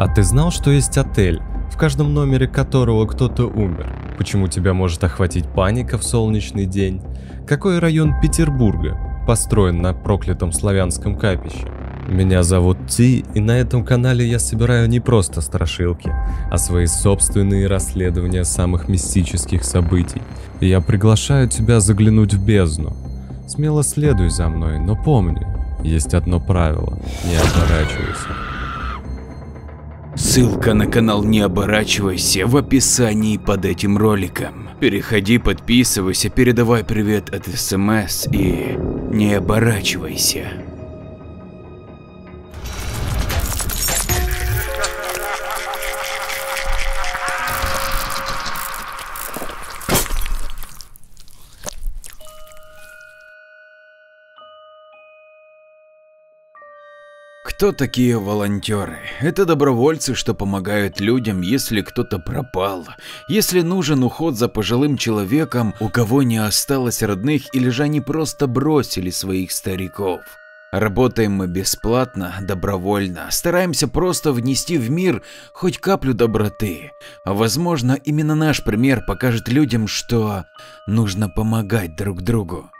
А ты знал, что есть отель, в каждом номере которого кто-то умер? Почему тебя может охватить паника в солнечный день? Какой район Петербурга построен на проклятом славянском капище? Меня зовут Ти, и на этом канале я собираю не просто страшилки, а свои собственные расследования самых мистических событий. И я приглашаю тебя заглянуть в бездну. Смело следуй за мной, но помни, есть одно правило – не оборачивайся. Ссылка на канал Не оборачивайся в описании под этим роликом. Переходи, подписывайся, передавай привет от СМС и не оборачивайся. Кто такие волонтеры? Это добровольцы, что помогают людям, если кто-то пропал, если нужен уход за пожилым человеком, у кого не осталось родных или же они просто бросили своих стариков. Работаем мы бесплатно, добровольно, стараемся просто внести в мир хоть каплю доброты. Возможно, именно наш пример покажет людям, что нужно помогать друг другу.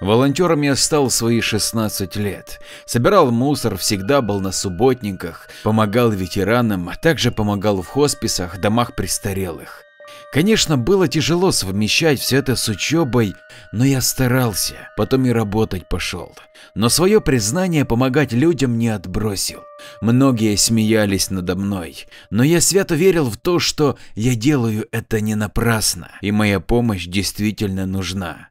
Волонтером я стал свои 16 лет. Собирал мусор, всегда был на субботниках, помогал ветеранам, а также помогал в хосписах, домах престарелых. Конечно, было тяжело совмещать все это с учебой, но я старался, потом и работать пошел. Но свое признание помогать людям не отбросил. Многие смеялись надо мной, но я свято верил в то, что я делаю это не напрасно, и моя помощь действительно нужна.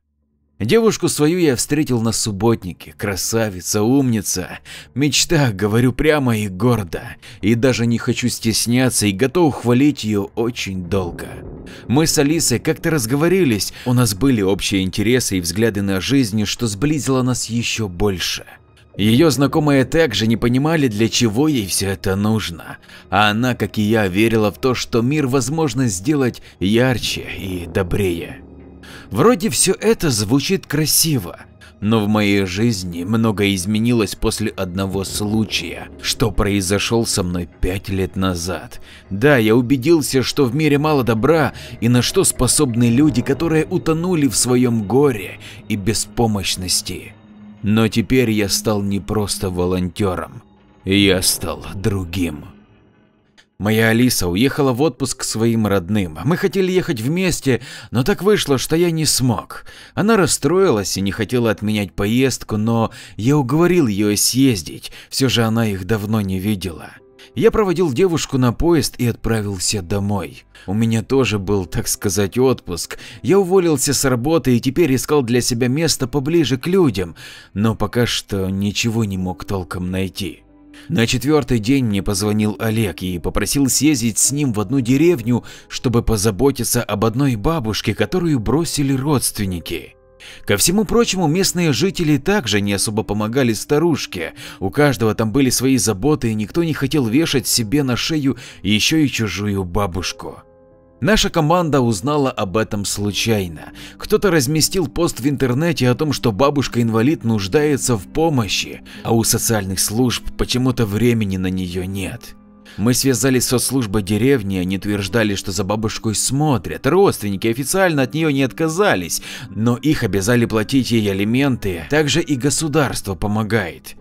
Девушку свою я встретил на субботнике, красавица, умница, мечта, говорю прямо и гордо, и даже не хочу стесняться и готов хвалить ее очень долго. Мы с Алисой как-то разговорились, у нас были общие интересы и взгляды на жизнь, что сблизило нас еще больше. Ее знакомые также не понимали, для чего ей все это нужно, а она, как и я, верила в то, что мир возможно сделать ярче и добрее. Вроде все это звучит красиво, но в моей жизни многое изменилось после одного случая, что произошел со мной пять лет назад. Да, я убедился, что в мире мало добра и на что способны люди, которые утонули в своем горе и беспомощности. Но теперь я стал не просто волонтером, я стал другим. Моя Алиса уехала в отпуск к своим родным. Мы хотели ехать вместе, но так вышло, что я не смог. Она расстроилась и не хотела отменять поездку, но я уговорил ее съездить, все же она их давно не видела. Я проводил девушку на поезд и отправился домой. У меня тоже был, так сказать, отпуск. Я уволился с работы и теперь искал для себя место поближе к людям, но пока что ничего не мог толком найти. На четвертый день мне позвонил Олег и попросил съездить с ним в одну деревню, чтобы позаботиться об одной бабушке, которую бросили родственники. Ко всему прочему, местные жители также не особо помогали старушке, у каждого там были свои заботы и никто не хотел вешать себе на шею еще и чужую бабушку. Наша команда узнала об этом случайно. Кто-то разместил пост в интернете о том, что бабушка-инвалид нуждается в помощи, а у социальных служб почему-то времени на нее нет. Мы связались со службой деревни, они утверждали, что за бабушкой смотрят, родственники официально от нее не отказались, но их обязали платить ей алименты, также и государство помогает.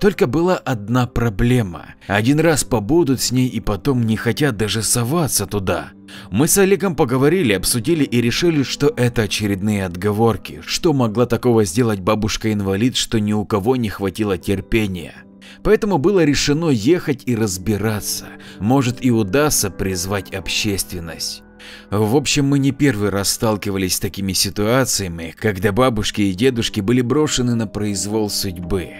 Только была одна проблема. Один раз побудут с ней и потом не хотят даже соваться туда. Мы с Олегом поговорили, обсудили и решили, что это очередные отговорки. Что могла такого сделать бабушка-инвалид, что ни у кого не хватило терпения. Поэтому было решено ехать и разбираться. Может и удастся призвать общественность. В общем, мы не первый раз сталкивались с такими ситуациями, когда бабушки и дедушки были брошены на произвол судьбы.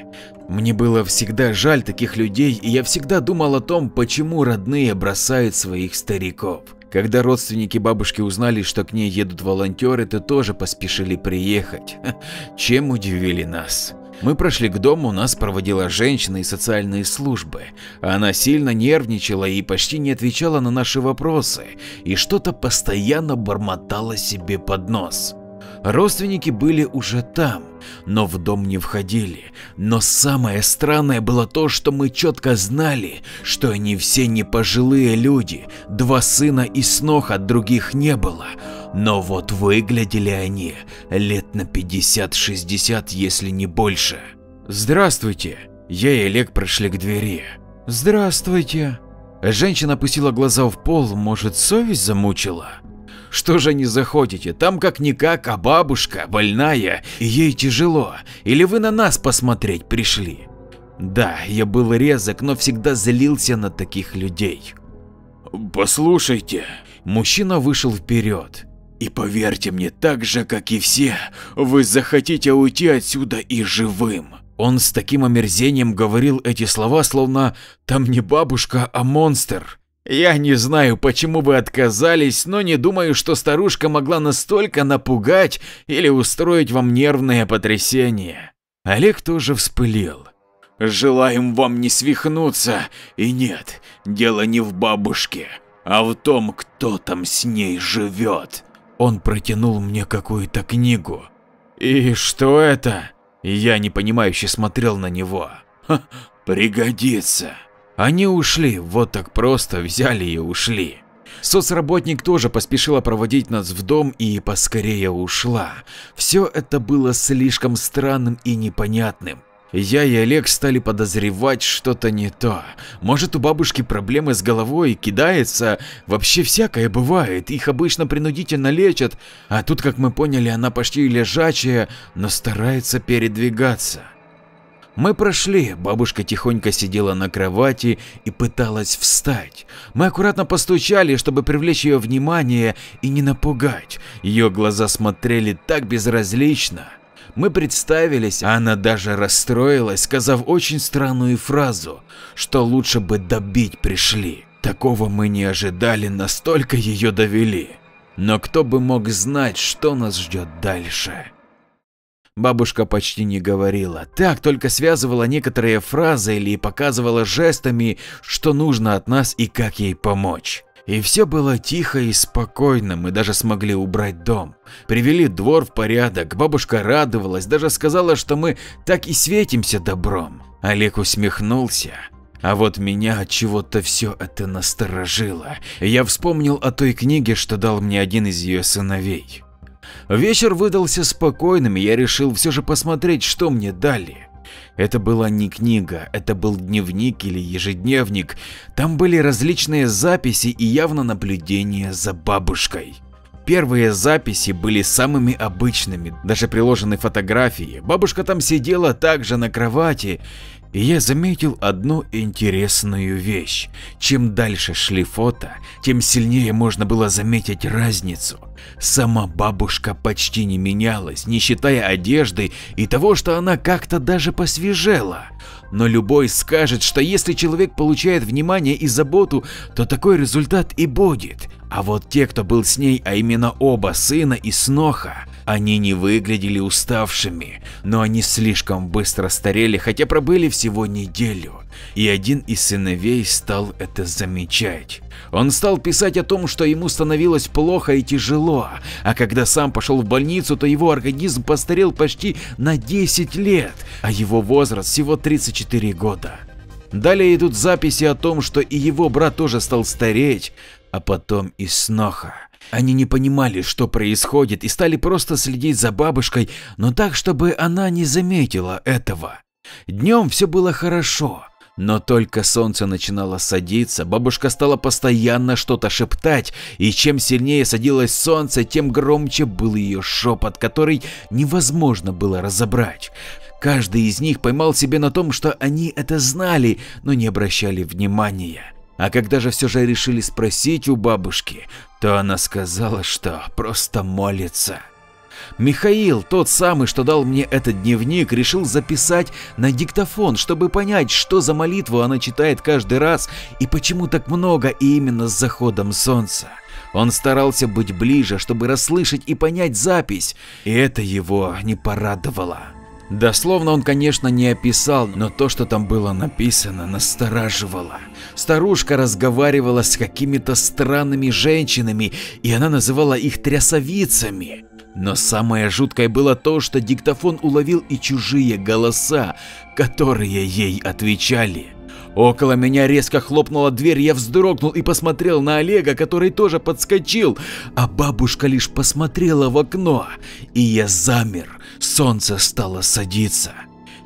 Мне было всегда жаль таких людей, и я всегда думал о том, почему родные бросают своих стариков. Когда родственники бабушки узнали, что к ней едут волонтеры, то тоже поспешили приехать. Чем удивили нас. Мы прошли к дому, нас проводила женщина из социальной службы. Она сильно нервничала и почти не отвечала на наши вопросы, и что-то постоянно бормотала себе под нос. Родственники были уже там, но в дом не входили. Но самое странное было то, что мы четко знали, что они все не пожилые люди, два сына и снох от других не было. Но вот выглядели они лет на 50-60, если не больше. «Здравствуйте!» Я и Олег прошли к двери. «Здравствуйте!» Женщина опустила глаза в пол, может, совесть замучила? Что же не заходите? Там как-никак, а бабушка больная, и ей тяжело. Или вы на нас посмотреть пришли? Да, я был резок, но всегда злился на таких людей. Послушайте, мужчина вышел вперед. И поверьте мне, так же, как и все, вы захотите уйти отсюда и живым. Он с таким омерзением говорил эти слова, словно там не бабушка, а монстр. Я не знаю, почему вы отказались, но не думаю, что старушка могла настолько напугать или устроить вам нервное потрясение. Олег тоже вспылил. Желаем вам не свихнуться, и нет, дело не в бабушке, а в том, кто там с ней живет. Он протянул мне какую-то книгу. И что это? Я непонимающе смотрел на него. Ха, пригодится. Они ушли, вот так просто взяли и ушли. Соцработник тоже поспешила проводить нас в дом и поскорее ушла. Все это было слишком странным и непонятным. Я и Олег стали подозревать что-то не то. Может у бабушки проблемы с головой, кидается, вообще всякое бывает, их обычно принудительно лечат, а тут, как мы поняли, она почти лежачая, но старается передвигаться. Мы прошли, бабушка тихонько сидела на кровати и пыталась встать. Мы аккуратно постучали, чтобы привлечь ее внимание и не напугать. Ее глаза смотрели так безразлично. Мы представились, а она даже расстроилась, сказав очень странную фразу, что лучше бы добить пришли. Такого мы не ожидали, настолько ее довели. Но кто бы мог знать, что нас ждет дальше. Бабушка почти не говорила, так только связывала некоторые фразы или показывала жестами, что нужно от нас и как ей помочь. И все было тихо и спокойно, мы даже смогли убрать дом. Привели двор в порядок, бабушка радовалась, даже сказала, что мы так и светимся добром. Олег усмехнулся. А вот меня от чего-то все это насторожило. Я вспомнил о той книге, что дал мне один из ее сыновей. Вечер выдался спокойным, и я решил все же посмотреть, что мне дали. Это была не книга, это был дневник или ежедневник. Там были различные записи и явно наблюдения за бабушкой. Первые записи были самыми обычными, даже приложены фотографии. Бабушка там сидела также на кровати и я заметил одну интересную вещь. Чем дальше шли фото, тем сильнее можно было заметить разницу. Сама бабушка почти не менялась, не считая одежды и того, что она как-то даже посвежела. Но любой скажет, что если человек получает внимание и заботу, то такой результат и будет. А вот те, кто был с ней, а именно оба сына и сноха, они не выглядели уставшими, но они слишком быстро старели, хотя пробыли всего неделю. И один из сыновей стал это замечать. Он стал писать о том, что ему становилось плохо и тяжело, а когда сам пошел в больницу, то его организм постарел почти на 10 лет, а его возраст всего 34 года. Далее идут записи о том, что и его брат тоже стал стареть, а потом и сноха. Они не понимали, что происходит, и стали просто следить за бабушкой, но так, чтобы она не заметила этого. Днем все было хорошо, но только солнце начинало садиться, бабушка стала постоянно что-то шептать, и чем сильнее садилось солнце, тем громче был ее шепот, который невозможно было разобрать. Каждый из них поймал себе на том, что они это знали, но не обращали внимания. А когда же все же решили спросить у бабушки, то она сказала, что просто молится. Михаил, тот самый, что дал мне этот дневник, решил записать на диктофон, чтобы понять, что за молитву она читает каждый раз и почему так много и именно с заходом солнца. Он старался быть ближе, чтобы расслышать и понять запись, и это его не порадовало. Дословно он, конечно, не описал, но то, что там было написано, настораживало. Старушка разговаривала с какими-то странными женщинами, и она называла их трясовицами. Но самое жуткое было то, что диктофон уловил и чужие голоса, которые ей отвечали. Около меня резко хлопнула дверь, я вздрогнул и посмотрел на Олега, который тоже подскочил, а бабушка лишь посмотрела в окно, и я замер, солнце стало садиться.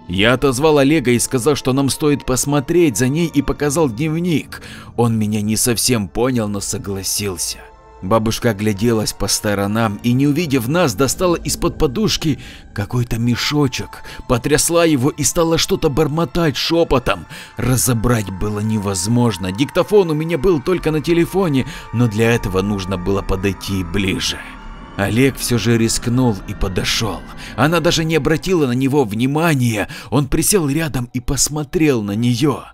Я отозвал Олега и сказал, что нам стоит посмотреть за ней и показал дневник. Он меня не совсем понял, но согласился. Бабушка огляделась по сторонам и, не увидев нас, достала из-под подушки какой-то мешочек, потрясла его и стала что-то бормотать шепотом. Разобрать было невозможно, диктофон у меня был только на телефоне, но для этого нужно было подойти ближе. Олег все же рискнул и подошел. Она даже не обратила на него внимания, он присел рядом и посмотрел на нее.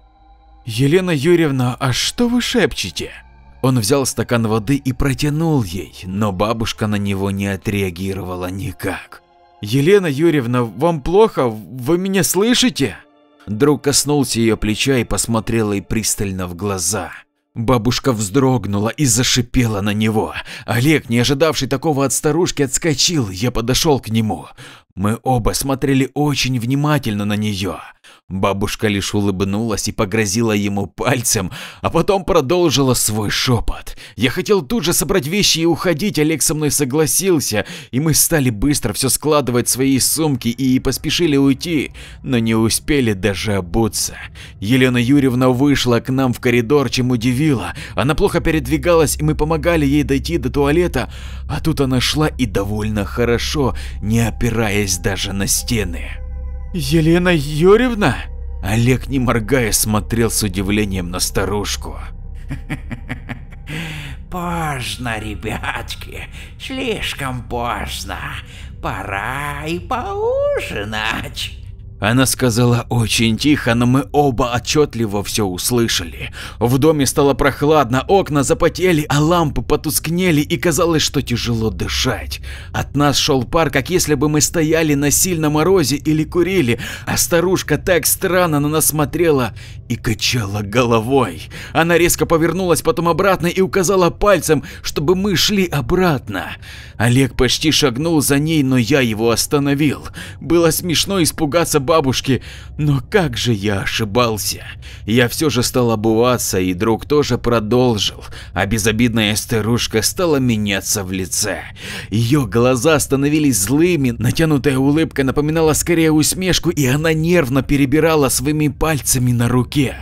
«Елена Юрьевна, а что вы шепчете?» Он взял стакан воды и протянул ей, но бабушка на него не отреагировала никак. «Елена Юрьевна, вам плохо? Вы меня слышите?» Друг коснулся ее плеча и посмотрел ей пристально в глаза. Бабушка вздрогнула и зашипела на него. Олег, не ожидавший такого от старушки, отскочил, я подошел к нему. Мы оба смотрели очень внимательно на нее. Бабушка лишь улыбнулась и погрозила ему пальцем, а потом продолжила свой шепот. Я хотел тут же собрать вещи и уходить, Олег со мной согласился, и мы стали быстро все складывать в свои сумки и поспешили уйти, но не успели даже обуться. Елена Юрьевна вышла к нам в коридор, чем удивила. Она плохо передвигалась, и мы помогали ей дойти до туалета, а тут она шла и довольно хорошо, не опираясь даже на стены. «Елена Юрьевна?» Олег, не моргая, смотрел с удивлением на старушку. Поздно, ребятки, слишком поздно. Пора и поужинать. Она сказала очень тихо, но мы оба отчетливо все услышали. В доме стало прохладно, окна запотели, а лампы потускнели и казалось, что тяжело дышать. От нас шел пар, как если бы мы стояли на сильном морозе или курили, а старушка так странно на нас смотрела и качала головой. Она резко повернулась потом обратно и указала пальцем, чтобы мы шли обратно. Олег почти шагнул за ней, но я его остановил. Было смешно испугаться бабушки, но как же я ошибался. Я все же стал обуваться, и друг тоже продолжил, а безобидная старушка стала меняться в лице. Ее глаза становились злыми, натянутая улыбка напоминала скорее усмешку, и она нервно перебирала своими пальцами на руке.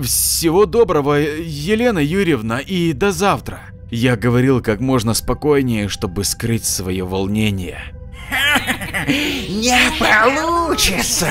«Всего доброго, Елена Юрьевна, и до завтра!» Я говорил как можно спокойнее, чтобы скрыть свое волнение. Не получится!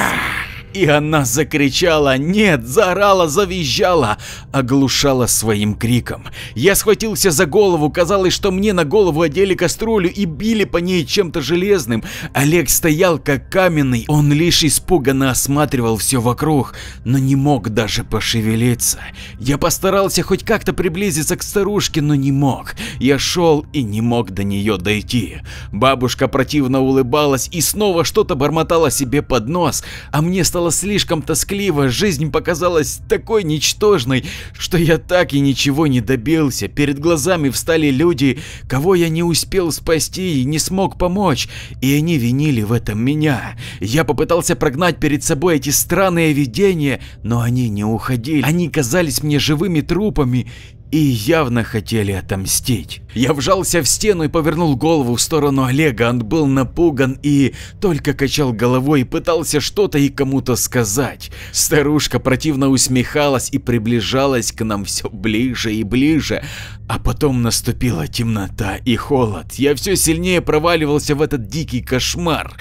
И она закричала, нет, заорала, завизжала, оглушала своим криком. Я схватился за голову, казалось, что мне на голову одели кастрюлю и били по ней чем-то железным. Олег стоял как каменный, он лишь испуганно осматривал все вокруг, но не мог даже пошевелиться. Я постарался хоть как-то приблизиться к старушке, но не мог. Я шел и не мог до нее дойти. Бабушка противно улыбалась и снова что-то бормотала себе под нос, а мне стало слишком тоскливо, жизнь показалась такой ничтожной, что я так и ничего не добился. Перед глазами встали люди, кого я не успел спасти и не смог помочь, и они винили в этом меня. Я попытался прогнать перед собой эти странные видения, но они не уходили. Они казались мне живыми трупами, и явно хотели отомстить. Я вжался в стену и повернул голову в сторону Олега, он был напуган и только качал головой и пытался что-то и кому-то сказать. Старушка противно усмехалась и приближалась к нам все ближе и ближе, а потом наступила темнота и холод. Я все сильнее проваливался в этот дикий кошмар.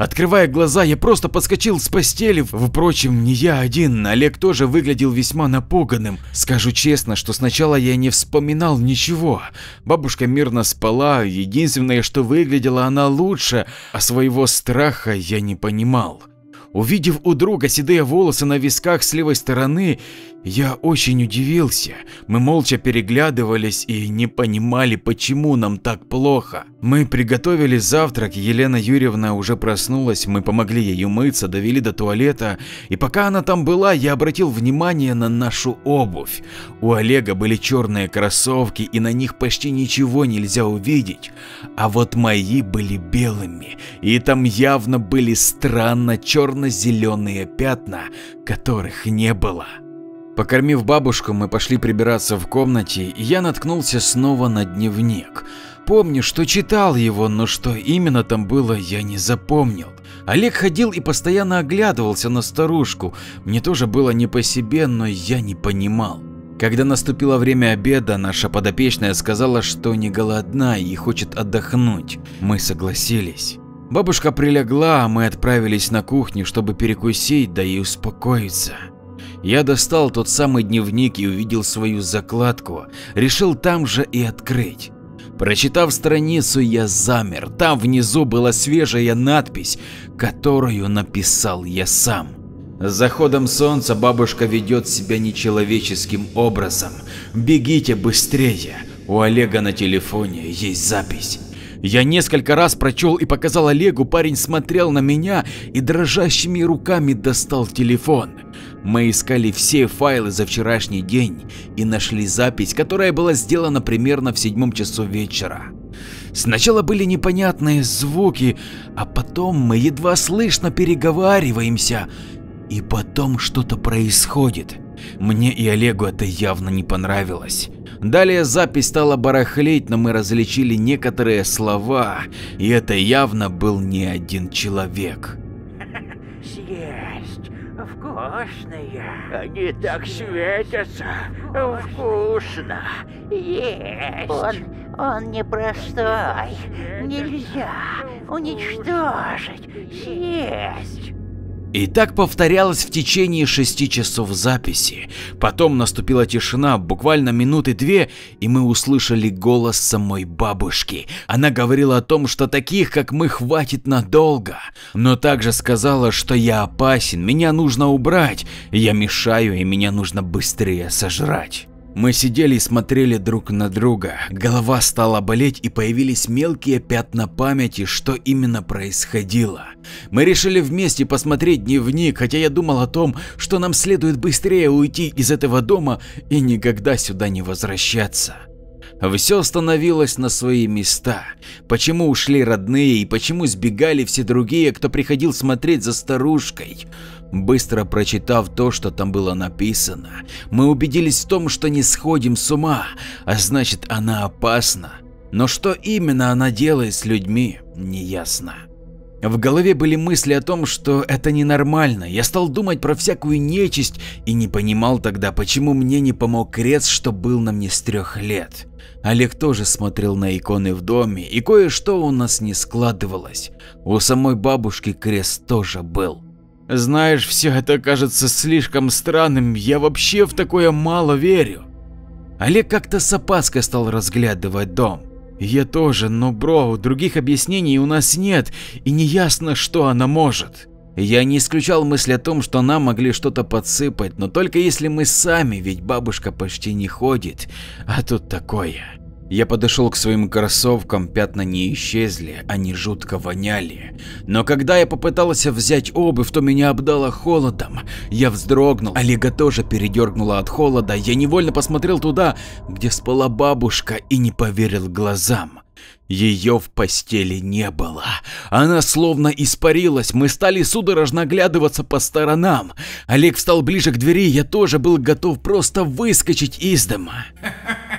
Открывая глаза, я просто подскочил с постели. Впрочем, не я один, Олег тоже выглядел весьма напуганным. Скажу честно, что сначала я не вспоминал ничего. Бабушка мирно спала, единственное, что выглядела она лучше, а своего страха я не понимал. Увидев у друга седые волосы на висках с левой стороны, Я очень удивился. Мы молча переглядывались и не понимали, почему нам так плохо. Мы приготовили завтрак, Елена Юрьевна уже проснулась, мы помогли ей умыться, довели до туалета, и пока она там была, я обратил внимание на нашу обувь. У Олега были черные кроссовки, и на них почти ничего нельзя увидеть, а вот мои были белыми, и там явно были странно черно-зеленые пятна, которых не было. Покормив бабушку, мы пошли прибираться в комнате, и я наткнулся снова на дневник. Помню, что читал его, но что именно там было, я не запомнил. Олег ходил и постоянно оглядывался на старушку. Мне тоже было не по себе, но я не понимал. Когда наступило время обеда, наша подопечная сказала, что не голодна и хочет отдохнуть. Мы согласились. Бабушка прилегла, а мы отправились на кухню, чтобы перекусить, да и успокоиться. Я достал тот самый дневник и увидел свою закладку, решил там же и открыть. Прочитав страницу, я замер. Там внизу была свежая надпись, которую написал я сам. С заходом солнца бабушка ведет себя нечеловеческим образом. Бегите быстрее. У Олега на телефоне есть запись. Я несколько раз прочел и показал Олегу, парень смотрел на меня и дрожащими руками достал телефон. Мы искали все файлы за вчерашний день и нашли запись, которая была сделана примерно в седьмом часу вечера. Сначала были непонятные звуки, а потом мы едва слышно переговариваемся, и потом что-то происходит. Мне и Олегу это явно не понравилось. Далее запись стала барахлеть, но мы различили некоторые слова, и это явно был не один человек. Съесть вкусные. Они так светятся. Вкусно. Есть. Он, он непростой. Нельзя уничтожить. Съесть. И так повторялось в течение шести часов записи. Потом наступила тишина, буквально минуты две, и мы услышали голос самой бабушки. Она говорила о том, что таких, как мы, хватит надолго, но также сказала, что я опасен, меня нужно убрать, я мешаю и меня нужно быстрее сожрать. Мы сидели и смотрели друг на друга, голова стала болеть и появились мелкие пятна памяти, что именно происходило. Мы решили вместе посмотреть дневник, хотя я думал о том, что нам следует быстрее уйти из этого дома и никогда сюда не возвращаться. Все становилось на свои места. Почему ушли родные и почему сбегали все другие, кто приходил смотреть за старушкой? Быстро прочитав то, что там было написано, мы убедились в том, что не сходим с ума, а значит она опасна. Но что именно она делает с людьми, неясно. В голове были мысли о том, что это ненормально. Я стал думать про всякую нечисть и не понимал тогда, почему мне не помог крест, что был на мне с трех лет. Олег тоже смотрел на иконы в доме, и кое-что у нас не складывалось. У самой бабушки крест тоже был. Знаешь, все это кажется слишком странным, я вообще в такое мало верю. Олег как-то с опаской стал разглядывать дом. Я тоже, но бро, других объяснений у нас нет и не ясно, что она может. Я не исключал мысль о том, что нам могли что-то подсыпать, но только если мы сами, ведь бабушка почти не ходит, а тут такое. Я подошел к своим кроссовкам, пятна не исчезли, они жутко воняли. Но когда я попытался взять обувь, то меня обдало холодом. Я вздрогнул, Олега тоже передернула от холода, я невольно посмотрел туда, где спала бабушка и не поверил глазам. Ее в постели не было. Она словно испарилась, мы стали судорожно оглядываться по сторонам. Олег встал ближе к двери, я тоже был готов просто выскочить из дома.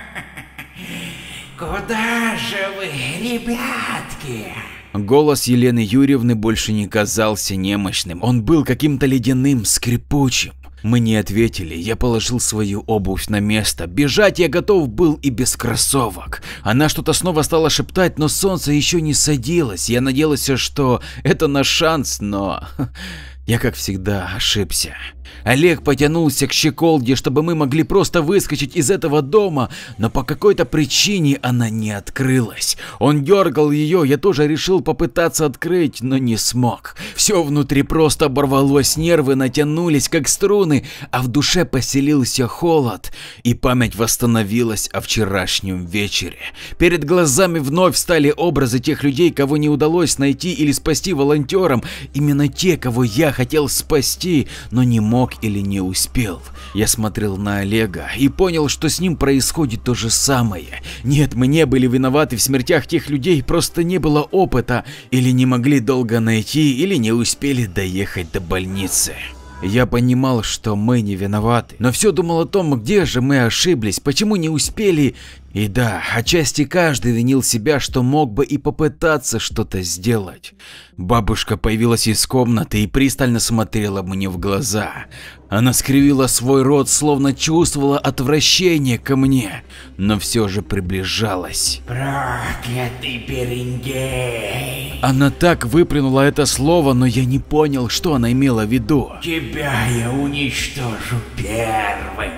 Куда же вы, ребятки? Голос Елены Юрьевны больше не казался немощным, он был каким-то ледяным, скрипучим. Мы не ответили, я положил свою обувь на место. Бежать я готов был и без кроссовок. Она что-то снова стала шептать, но солнце еще не садилось. Я надеялся, что это наш шанс, но я как всегда ошибся. Олег потянулся к щеколде, чтобы мы могли просто выскочить из этого дома, но по какой-то причине она не открылась. Он дергал ее, я тоже решил попытаться открыть, но не смог. Все внутри просто оборвалось, нервы натянулись как струны, а в душе поселился холод, и память восстановилась о вчерашнем вечере. Перед глазами вновь стали образы тех людей, кого не удалось найти или спасти волонтерам, именно те, кого я хотел спасти, но не мог или не успел. Я смотрел на Олега и понял, что с ним происходит то же самое. Нет, мы не были виноваты в смертях тех людей, просто не было опыта, или не могли долго найти, или не успели доехать до больницы. Я понимал, что мы не виноваты, но все думал о том, где же мы ошиблись, почему не успели. И да, отчасти каждый винил себя, что мог бы и попытаться что-то сделать. Бабушка появилась из комнаты и пристально смотрела мне в глаза. Она скривила свой рот, словно чувствовала отвращение ко мне, но все же приближалась. Проклятый Берингей. Она так выплюнула это слово, но я не понял, что она имела в виду. Тебя я уничтожу первым.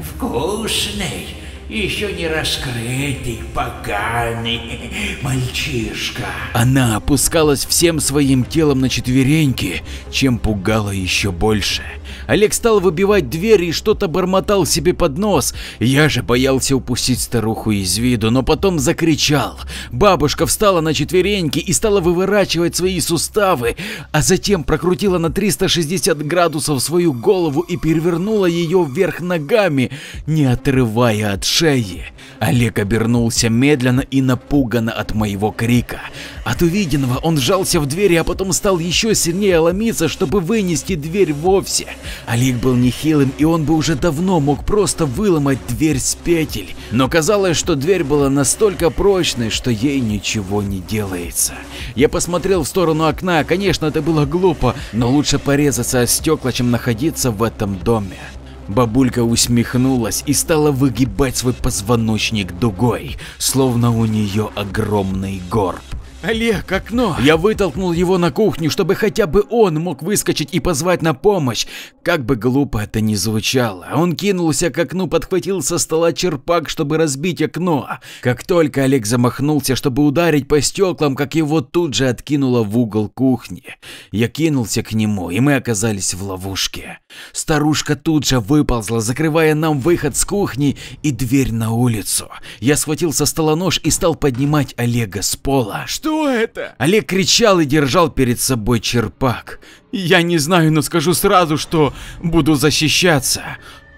Вкусный, еще не раскрытый, поганый мальчишка. Она опускалась всем своим телом на четвереньки, чем пугала еще больше. Олег стал выбивать двери и что-то бормотал себе под нос. Я же боялся упустить старуху из виду, но потом закричал. Бабушка встала на четвереньки и стала выворачивать свои суставы, а затем прокрутила на 360 градусов свою голову и перевернула ее вверх ногами, не отрывая от шеи. Олег обернулся медленно и напуганно от моего крика. От увиденного он сжался в двери, а потом стал еще сильнее ломиться, чтобы вынести дверь вовсе. Олег был нехилым, и он бы уже давно мог просто выломать дверь с петель. Но казалось, что дверь была настолько прочной, что ей ничего не делается. Я посмотрел в сторону окна, конечно, это было глупо, но лучше порезаться о стекла, чем находиться в этом доме. Бабулька усмехнулась и стала выгибать свой позвоночник дугой, словно у нее огромный горб. Олег, окно! Я вытолкнул его на кухню, чтобы хотя бы он мог выскочить и позвать на помощь. Как бы глупо это ни звучало, он кинулся к окну, подхватил со стола черпак, чтобы разбить окно. Как только Олег замахнулся, чтобы ударить по стеклам, как его тут же откинуло в угол кухни. Я кинулся к нему, и мы оказались в ловушке. Старушка тут же выползла, закрывая нам выход с кухни и дверь на улицу. Я схватил со стола нож и стал поднимать Олега с пола. Что это? Олег кричал и держал перед собой черпак. Я не знаю, но скажу сразу, что буду защищаться.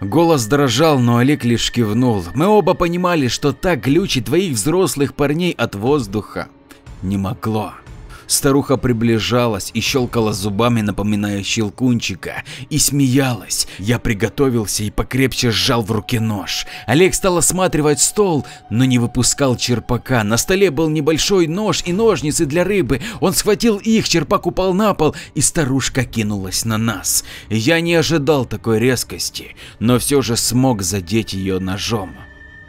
Голос дрожал, но Олег лишь кивнул. Мы оба понимали, что так глючить двоих взрослых парней от воздуха не могло. Старуха приближалась и щелкала зубами, напоминая щелкунчика, и смеялась. Я приготовился и покрепче сжал в руке нож. Олег стал осматривать стол, но не выпускал черпака. На столе был небольшой нож и ножницы для рыбы. Он схватил их, черпак упал на пол, и старушка кинулась на нас. Я не ожидал такой резкости, но все же смог задеть ее ножом.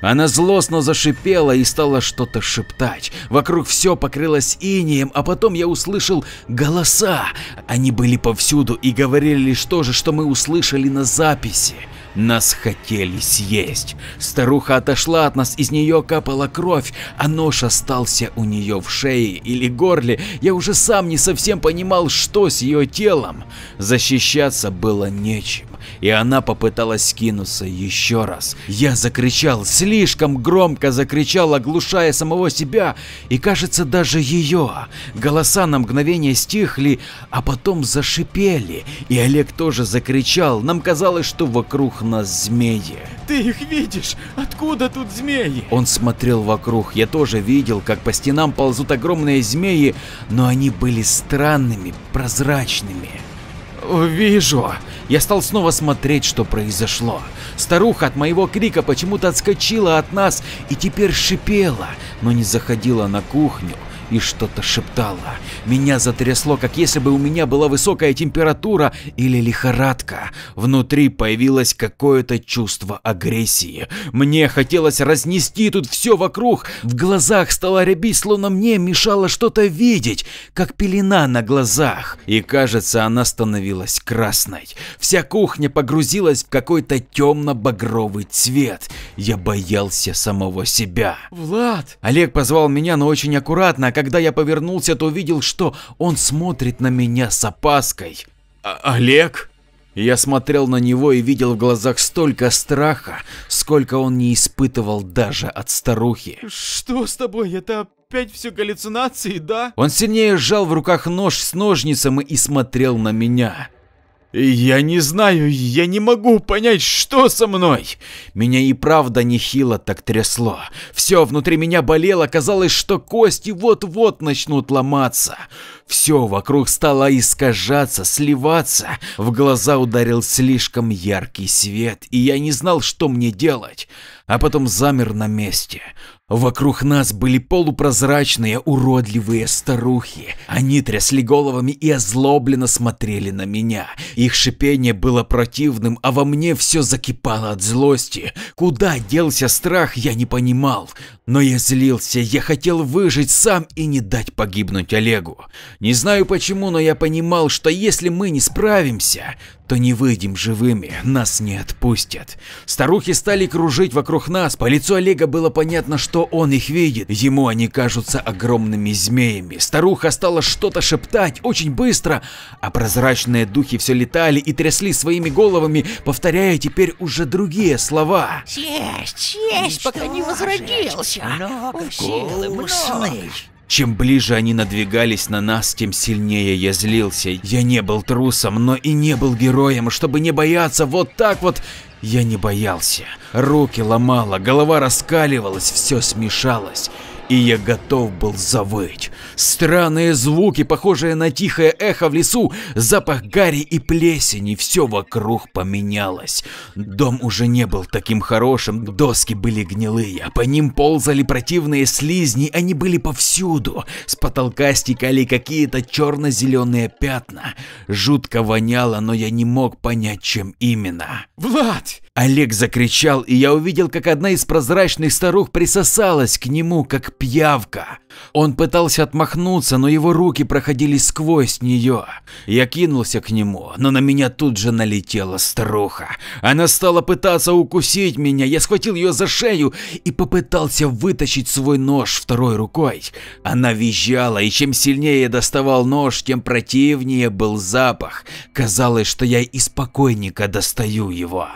Она злостно зашипела и стала что-то шептать. Вокруг все покрылось инеем, а потом я услышал голоса. Они были повсюду и говорили лишь то же, что мы услышали на записи. Нас хотели съесть. Старуха отошла от нас, из нее капала кровь, а нож остался у нее в шее или горле. Я уже сам не совсем понимал, что с ее телом. Защищаться было нечем, и она попыталась кинуться еще раз. Я закричал, слишком громко закричал, оглушая самого себя и, кажется, даже ее. Голоса на мгновение стихли, а потом зашипели, и Олег тоже закричал. Нам казалось, что вокруг нас змеи. Ты их видишь? Откуда тут змеи? Он смотрел вокруг, я тоже видел, как по стенам ползут огромные змеи, но они были странными, прозрачными. Вижу. Я стал снова смотреть, что произошло. Старуха от моего крика почему-то отскочила от нас и теперь шипела, но не заходила на кухню. И что-то шептала. Меня затрясло, как если бы у меня была высокая температура или лихорадка. Внутри появилось какое-то чувство агрессии. Мне хотелось разнести тут все вокруг. В глазах стало рябить, словно мне мешало что-то видеть, как пелена на глазах. И кажется, она становилась красной. Вся кухня погрузилась в какой-то темно-багровый цвет. Я боялся самого себя. Влад! Олег позвал меня, но очень аккуратно, когда я повернулся, то увидел, что он смотрит на меня с опаской. А Олег? Я смотрел на него и видел в глазах столько страха, сколько он не испытывал даже от старухи. Что с тобой? Это опять все галлюцинации, да? Он сильнее сжал в руках нож с ножницами и смотрел на меня. Я не знаю, я не могу понять, что со мной. Меня и правда нехило так трясло. Все внутри меня болело, казалось, что кости вот-вот начнут ломаться. Все вокруг стало искажаться, сливаться. В глаза ударил слишком яркий свет, и я не знал, что мне делать. А потом замер на месте. Вокруг нас были полупрозрачные, уродливые старухи. Они трясли головами и озлобленно смотрели на меня. Их шипение было противным, а во мне все закипало от злости. Куда делся страх, я не понимал. Но я злился, я хотел выжить сам и не дать погибнуть Олегу. Не знаю почему, но я понимал, что если мы не справимся, то не выйдем живыми, нас не отпустят. Старухи стали кружить вокруг нас, по лицу Олега было понятно, что он их видит. Ему они кажутся огромными змеями. Старуха стала что-то шептать очень быстро, а прозрачные духи все летали и трясли своими головами, повторяя теперь уже другие слова. Съесть, съесть, пока не возродился. Много силы, вкусный. Чем ближе они надвигались на нас, тем сильнее я злился. Я не был трусом, но и не был героем, чтобы не бояться вот так вот. Я не боялся. Руки ломало, голова раскаливалась, все смешалось и я готов был завыть. Странные звуки, похожие на тихое эхо в лесу, запах гари и плесени, все вокруг поменялось. Дом уже не был таким хорошим, доски были гнилые, а по ним ползали противные слизни, они были повсюду. С потолка стекали какие-то черно-зеленые пятна. Жутко воняло, но я не мог понять, чем именно. Влад! Олег закричал, и я увидел, как одна из прозрачных старух присосалась к нему, как пиявка. Он пытался отмахнуться, но его руки проходили сквозь нее. Я кинулся к нему, но на меня тут же налетела старуха. Она стала пытаться укусить меня, я схватил ее за шею и попытался вытащить свой нож второй рукой. Она визжала, и чем сильнее я доставал нож, тем противнее был запах. Казалось, что я из покойника достаю его.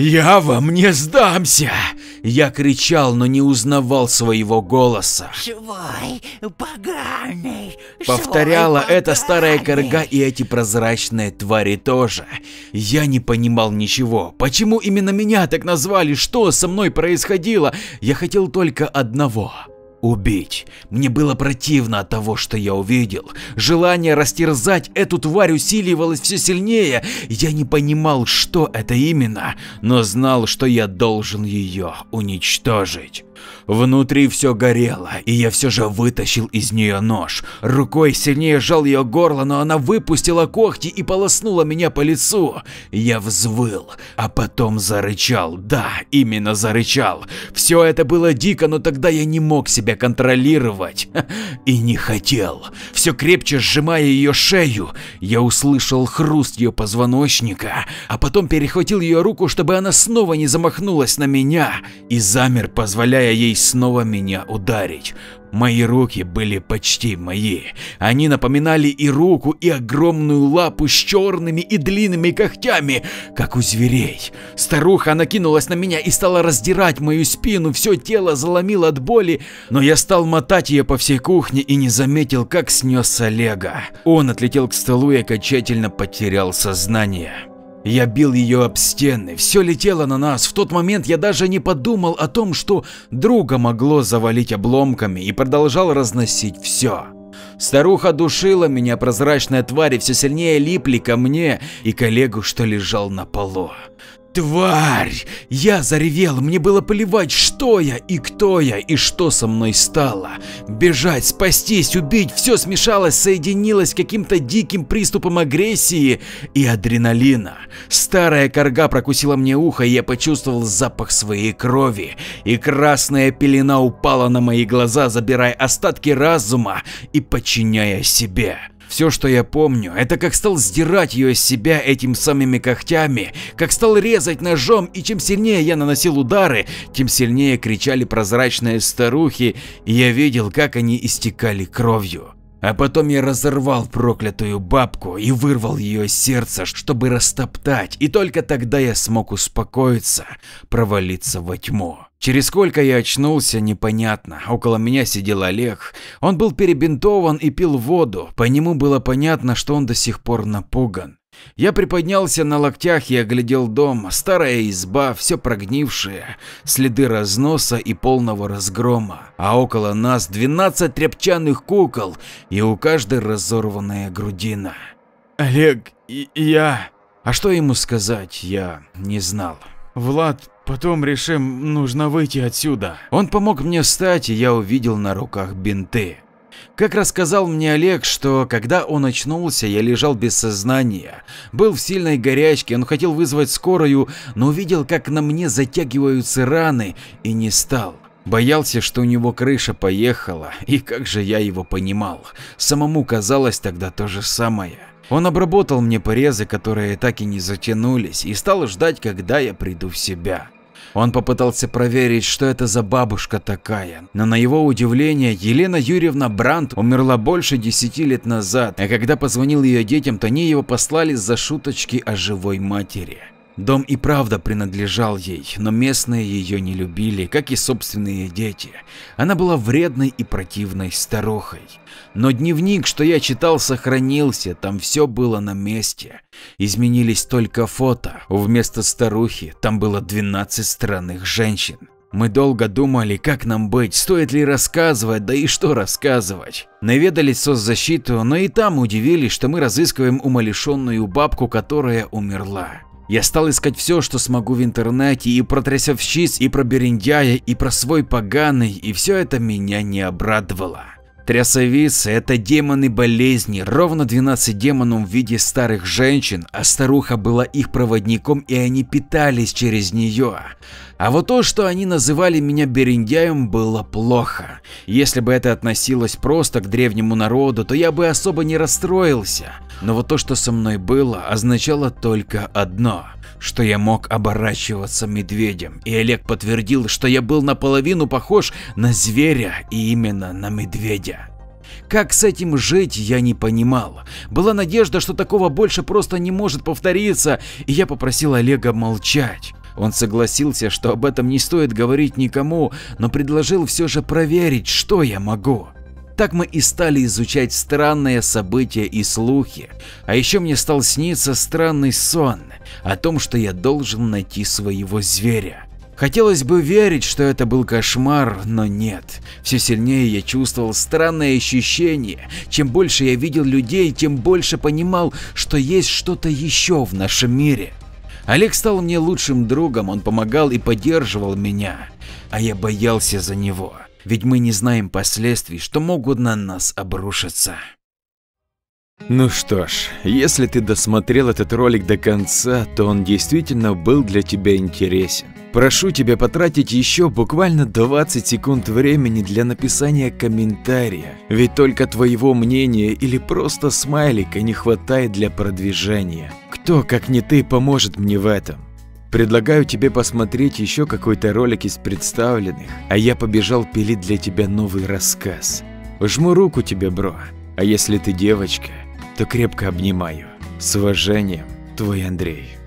Я вам не сдамся! Я кричал, но не узнавал своего голоса. Свой поганый. Повторяла свой эта старая поганый. корга и эти прозрачные твари тоже. Я не понимал ничего. Почему именно меня так назвали? Что со мной происходило? Я хотел только одного убить. Мне было противно от того, что я увидел. Желание растерзать эту тварь усиливалось все сильнее. Я не понимал, что это именно, но знал, что я должен ее уничтожить. Внутри все горело, и я все же вытащил из нее нож. Рукой сильнее сжал ее горло, но она выпустила когти и полоснула меня по лицу. Я взвыл, а потом зарычал. Да, именно зарычал. Все это было дико, но тогда я не мог себя контролировать. И не хотел. Все крепче сжимая ее шею, я услышал хруст ее позвоночника, а потом перехватил ее руку, чтобы она снова не замахнулась на меня, и замер, позволяя ей снова меня ударить. Мои руки были почти мои. Они напоминали и руку, и огромную лапу с черными и длинными когтями, как у зверей. Старуха накинулась на меня и стала раздирать мою спину, все тело заломило от боли, но я стал мотать ее по всей кухне и не заметил, как снес Олега. Он отлетел к столу и окончательно потерял сознание. Я бил ее об стены, все летело на нас. В тот момент я даже не подумал о том, что друга могло завалить обломками и продолжал разносить все. Старуха душила меня, прозрачные твари все сильнее липли ко мне и коллегу, что лежал на полу. Тварь! Я заревел, мне было плевать, что я и кто я и что со мной стало. Бежать, спастись, убить, все смешалось, соединилось каким-то диким приступом агрессии и адреналина. Старая корга прокусила мне ухо, и я почувствовал запах своей крови, и красная пелена упала на мои глаза, забирая остатки разума и подчиняя себе. Все, что я помню, это как стал сдирать ее с себя этим самыми когтями, как стал резать ножом, и чем сильнее я наносил удары, тем сильнее кричали прозрачные старухи, и я видел, как они истекали кровью. А потом я разорвал проклятую бабку и вырвал ее сердце, чтобы растоптать, и только тогда я смог успокоиться, провалиться во тьму. Через сколько я очнулся, непонятно. Около меня сидел Олег. Он был перебинтован и пил воду. По нему было понятно, что он до сих пор напуган. Я приподнялся на локтях и оглядел дом. Старая изба, все прогнившее, следы разноса и полного разгрома. А около нас 12 тряпчаных кукол и у каждой разорванная грудина. Олег, и я... А что ему сказать, я не знал. Влад, потом решим, нужно выйти отсюда. Он помог мне встать, и я увидел на руках бинты. Как рассказал мне Олег, что когда он очнулся, я лежал без сознания, был в сильной горячке, он хотел вызвать скорую, но увидел, как на мне затягиваются раны и не стал. Боялся, что у него крыша поехала, и как же я его понимал. Самому казалось тогда то же самое. Он обработал мне порезы, которые так и не затянулись, и стал ждать, когда я приду в себя. Он попытался проверить, что это за бабушка такая, но на его удивление Елена Юрьевна Брандт умерла больше десяти лет назад, а когда позвонил ее детям, то они его послали за шуточки о живой матери. Дом и правда принадлежал ей, но местные ее не любили, как и собственные дети. Она была вредной и противной старухой. Но дневник, что я читал, сохранился, там все было на месте. Изменились только фото, вместо старухи там было 12 странных женщин. Мы долго думали, как нам быть, стоит ли рассказывать, да и что рассказывать. Наведались соцзащиту, но и там удивились, что мы разыскиваем умалишенную бабку, которая умерла. Я стал искать все, что смогу в интернете, и про трясовщиц, и про Берендяя, и про свой поганый, и все это меня не обрадовало. Трясовицы – это демоны болезни, ровно 12 демонов в виде старых женщин, а старуха была их проводником и они питались через нее. А вот то, что они называли меня Берендяем, было плохо. Если бы это относилось просто к древнему народу, то я бы особо не расстроился. Но вот то, что со мной было, означало только одно – что я мог оборачиваться медведем, и Олег подтвердил, что я был наполовину похож на зверя и именно на медведя. Как с этим жить, я не понимал. Была надежда, что такого больше просто не может повториться, и я попросил Олега молчать. Он согласился, что об этом не стоит говорить никому, но предложил все же проверить, что я могу. Так мы и стали изучать странные события и слухи. А еще мне стал сниться странный сон о том, что я должен найти своего зверя. Хотелось бы верить, что это был кошмар, но нет. Все сильнее я чувствовал странное ощущение. Чем больше я видел людей, тем больше понимал, что есть что-то еще в нашем мире. Олег стал мне лучшим другом, он помогал и поддерживал меня, а я боялся за него ведь мы не знаем последствий, что могут на нас обрушиться. Ну что ж, если ты досмотрел этот ролик до конца, то он действительно был для тебя интересен. Прошу тебя потратить еще буквально 20 секунд времени для написания комментария, ведь только твоего мнения или просто смайлика не хватает для продвижения. Кто, как не ты, поможет мне в этом? Предлагаю тебе посмотреть еще какой-то ролик из представленных, а я побежал пилить для тебя новый рассказ. Жму руку тебе, бро, а если ты девочка, то крепко обнимаю. С уважением, твой Андрей.